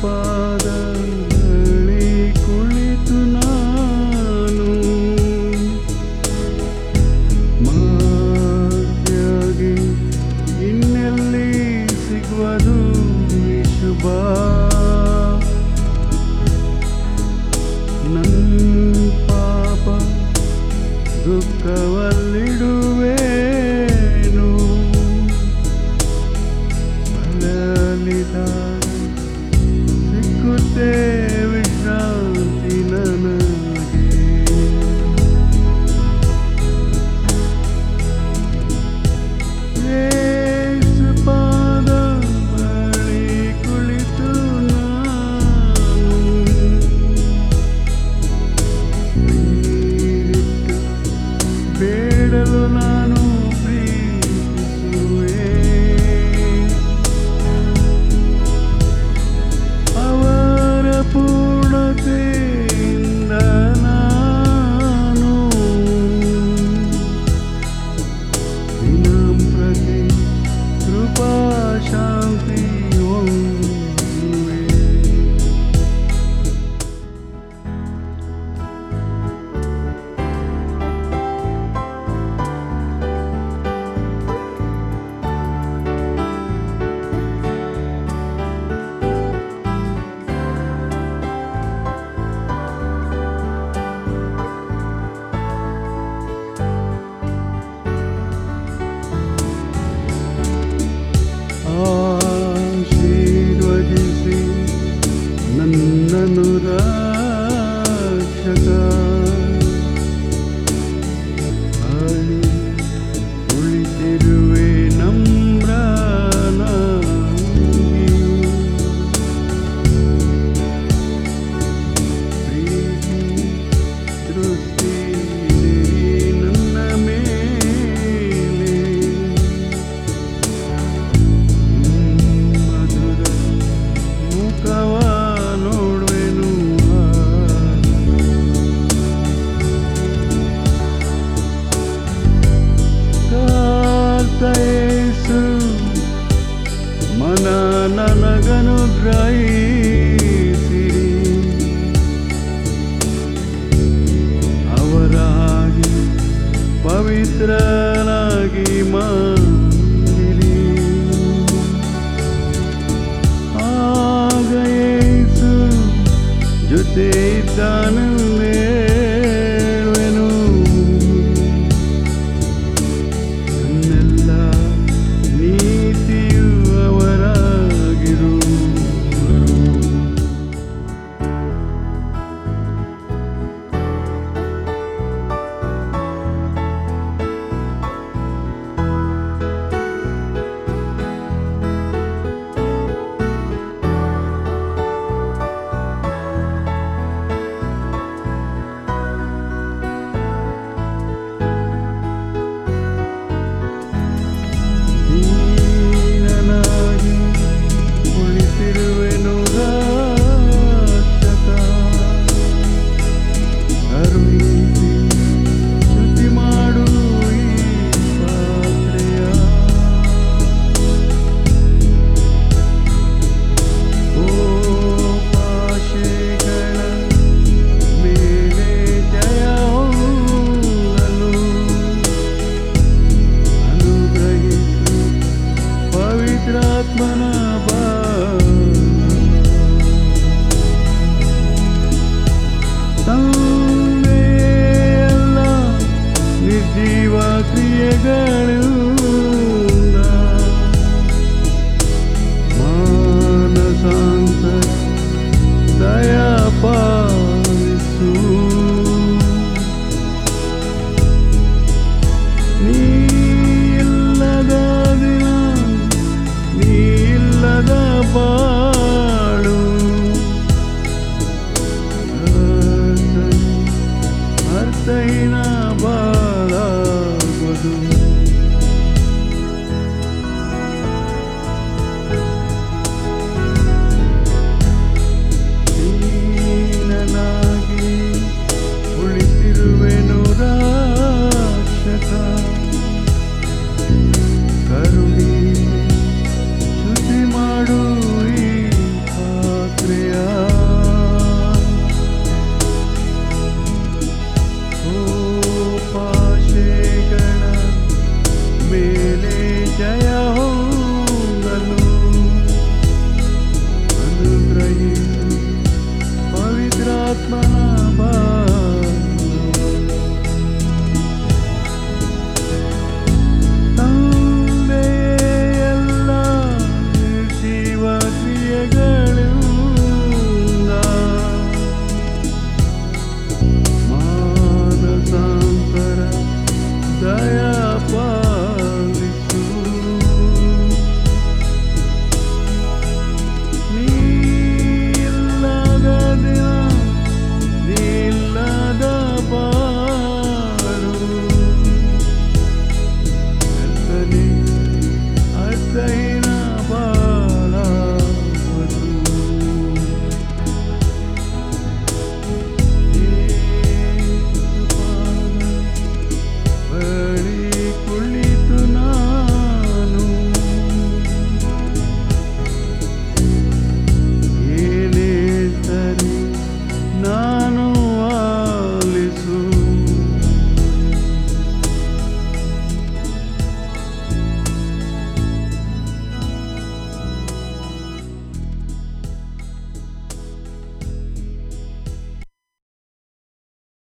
What. ಯೇಸು ಮನ ನನಗನು ಗ್ರಹಿಸಿರಿ ಅವರಾಗಿ ಪವಿತ್ರನಾಗಿ ಮಾ at